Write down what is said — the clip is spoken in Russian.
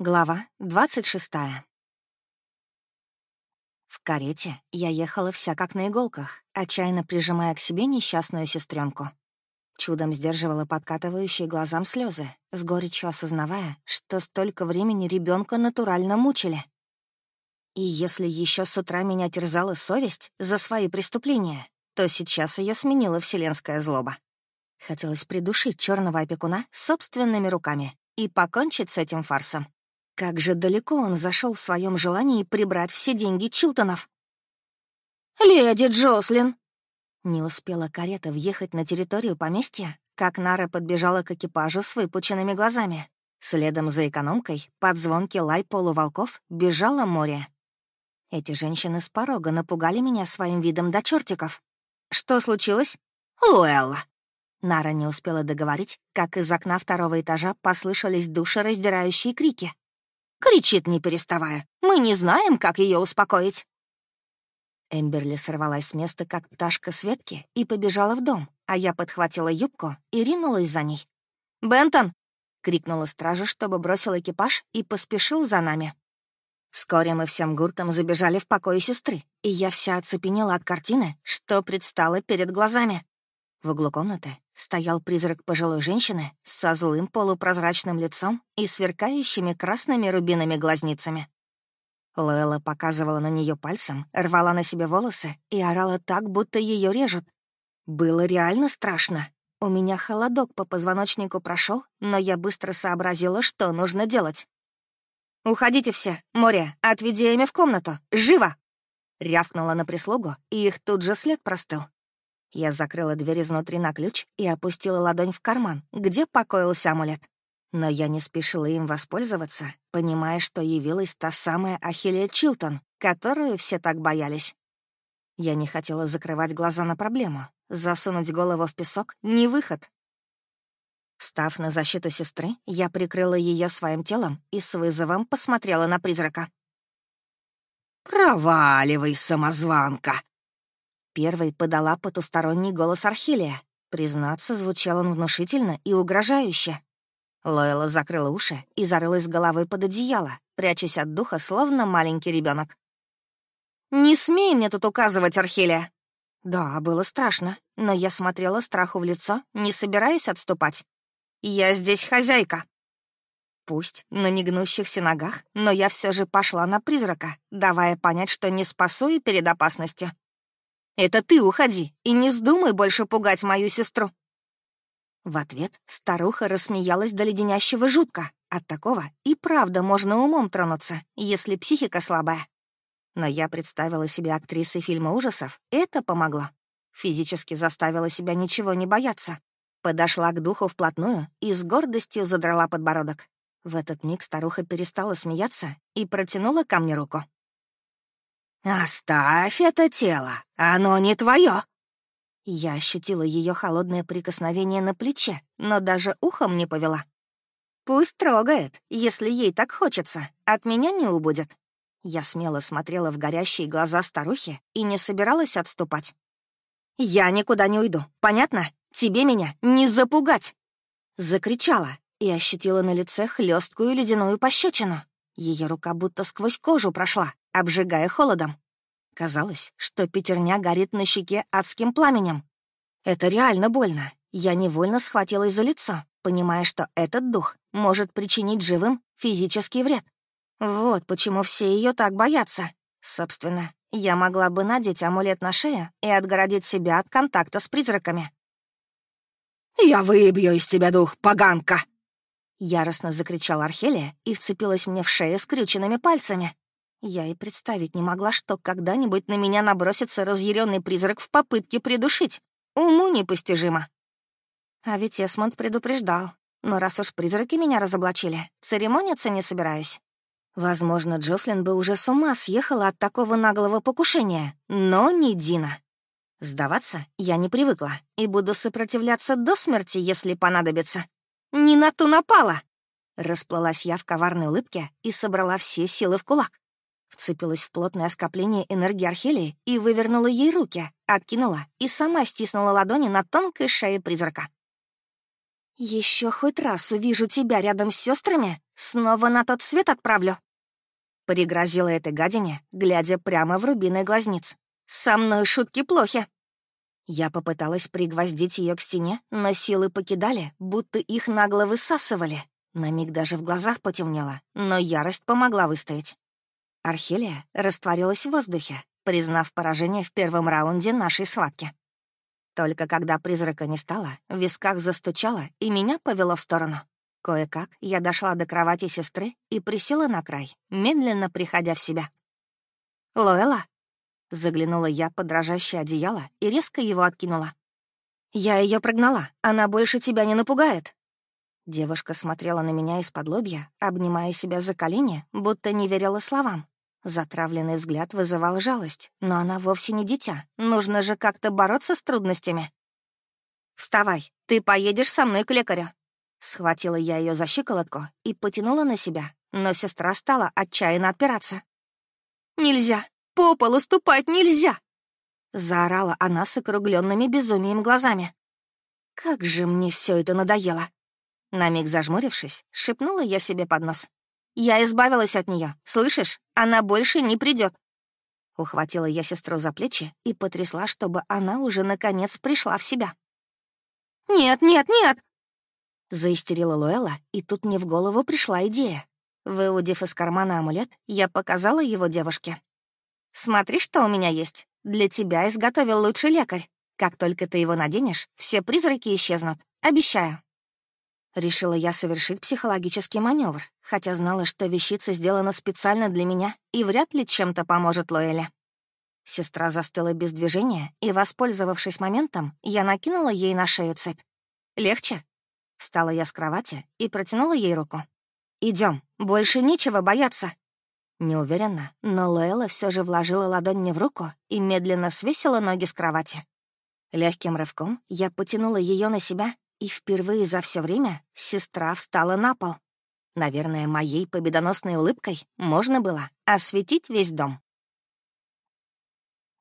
Глава 26. В карете я ехала вся как на иголках, отчаянно прижимая к себе несчастную сестренку. Чудом сдерживала подкатывающие глазам слезы, с горечью осознавая, что столько времени ребенка натурально мучили. И если еще с утра меня терзала совесть за свои преступления, то сейчас ее сменила вселенская злоба. Хотелось придушить черного опекуна собственными руками и покончить с этим фарсом. Как же далеко он зашел в своем желании прибрать все деньги Чилтонов. «Леди Джослин!» Не успела карета въехать на территорию поместья, как Нара подбежала к экипажу с выпученными глазами. Следом за экономкой, под звонки лай полуволков, бежало море. Эти женщины с порога напугали меня своим видом до чертиков. «Что случилось?» «Луэлла!» Нара не успела договорить, как из окна второго этажа послышались душераздирающие крики. Кричит, не переставая. Мы не знаем, как ее успокоить. Эмберли сорвалась с места, как пташка с ветки, и побежала в дом, а я подхватила юбку и ринулась за ней. «Бентон!» — крикнула стража, чтобы бросил экипаж и поспешил за нами. Вскоре мы всем гуртом забежали в покое сестры, и я вся оцепенела от картины, что предстало перед глазами. В углу комнаты стоял призрак пожилой женщины со злым полупрозрачным лицом и сверкающими красными рубинами глазницами. Лоэла показывала на нее пальцем, рвала на себе волосы и орала так, будто ее режут. Было реально страшно. У меня холодок по позвоночнику прошел, но я быстро сообразила, что нужно делать. «Уходите все, море, отведи Эми в комнату, живо!» Рявкнула на прислугу, и их тут же след простыл. Я закрыла дверь изнутри на ключ и опустила ладонь в карман, где покоился амулет. Но я не спешила им воспользоваться, понимая, что явилась та самая Ахиллия Чилтон, которую все так боялись. Я не хотела закрывать глаза на проблему. Засунуть голову в песок — не выход. Став на защиту сестры, я прикрыла ее своим телом и с вызовом посмотрела на призрака. «Проваливай, самозванка!» Первой подала потусторонний голос Архилия. Признаться, звучал он внушительно и угрожающе. Лойла закрыла уши и зарылась головой под одеяло, прячась от духа, словно маленький ребенок. «Не смей мне тут указывать, Архилия!» Да, было страшно, но я смотрела страху в лицо, не собираясь отступать. «Я здесь хозяйка!» Пусть на негнущихся ногах, но я все же пошла на призрака, давая понять, что не спасу и перед опасностью. Это ты уходи и не вздумай больше пугать мою сестру». В ответ старуха рассмеялась до леденящего жутко. От такого и правда можно умом тронуться, если психика слабая. Но я представила себя актрисой фильма ужасов, это помогло. Физически заставила себя ничего не бояться. Подошла к духу вплотную и с гордостью задрала подбородок. В этот миг старуха перестала смеяться и протянула ко мне руку. «Оставь это тело, оно не твое!» Я ощутила ее холодное прикосновение на плече, но даже ухом не повела. «Пусть трогает, если ей так хочется, от меня не убудет». Я смело смотрела в горящие глаза старухи и не собиралась отступать. «Я никуда не уйду, понятно? Тебе меня не запугать!» Закричала и ощутила на лице хлесткую ледяную пощечину. Ее рука будто сквозь кожу прошла, обжигая холодом. Казалось, что пятерня горит на щеке адским пламенем. Это реально больно. Я невольно схватилась за лицо, понимая, что этот дух может причинить живым физический вред. Вот почему все ее так боятся. Собственно, я могла бы надеть амулет на шею и отгородить себя от контакта с призраками. «Я выбью из тебя дух, поганка!» Яростно закричала Архелия и вцепилась мне в шею скрюченными пальцами. Я и представить не могла, что когда-нибудь на меня набросится разъяренный призрак в попытке придушить. Уму непостижимо. А ведь Эсмонд предупреждал. Но раз уж призраки меня разоблачили, церемониться не собираюсь. Возможно, Джослин бы уже с ума съехала от такого наглого покушения, но не Дина. Сдаваться я не привыкла и буду сопротивляться до смерти, если понадобится. Не на ту напала! Расплылась я в коварной улыбке и собрала все силы в кулак. Вцепилась в плотное скопление энергии Архелии и вывернула ей руки, откинула и сама стиснула ладони на тонкой шее призрака. Еще хоть раз увижу тебя рядом с сестрами, снова на тот свет отправлю. Пригрозила этой гадине, глядя прямо в рубиной глазниц. «Со мной шутки плохи!» Я попыталась пригвоздить ее к стене, но силы покидали, будто их нагло высасывали. На миг даже в глазах потемнело, но ярость помогла выстоять. Архелия растворилась в воздухе, признав поражение в первом раунде нашей схватки. Только когда призрака не стало, в висках застучало, и меня повело в сторону. Кое-как я дошла до кровати сестры и присела на край, медленно приходя в себя. «Лоэла?» Заглянула я под дрожащее одеяло и резко его откинула. «Я ее прогнала. Она больше тебя не напугает». Девушка смотрела на меня из-под лобья, обнимая себя за колени, будто не верила словам. Затравленный взгляд вызывал жалость, но она вовсе не дитя. Нужно же как-то бороться с трудностями. «Вставай, ты поедешь со мной к лекарю». Схватила я ее за щиколотку и потянула на себя, но сестра стала отчаянно отпираться. «Нельзя, по полу ступать нельзя!» Заорала она с округленными безумием глазами. «Как же мне все это надоело!» На миг зажмурившись, шепнула я себе под нос. «Я избавилась от нее, слышишь? Она больше не придет. Ухватила я сестру за плечи и потрясла, чтобы она уже наконец пришла в себя. «Нет, нет, нет!» Заистерила Луэлла, и тут мне в голову пришла идея. Выудив из кармана амулет, я показала его девушке. «Смотри, что у меня есть. Для тебя изготовил лучший лекарь. Как только ты его наденешь, все призраки исчезнут. Обещаю». Решила я совершить психологический маневр, хотя знала, что вещица сделана специально для меня и вряд ли чем-то поможет Лоэле. Сестра застыла без движения, и, воспользовавшись моментом, я накинула ей на шею цепь. «Легче?» Встала я с кровати и протянула ей руку. Идем, больше нечего бояться». Неуверенно, но Лоэла все же вложила ладонь мне в руку и медленно свесила ноги с кровати. Легким рывком я потянула ее на себя, и впервые за все время сестра встала на пол. Наверное, моей победоносной улыбкой можно было осветить весь дом.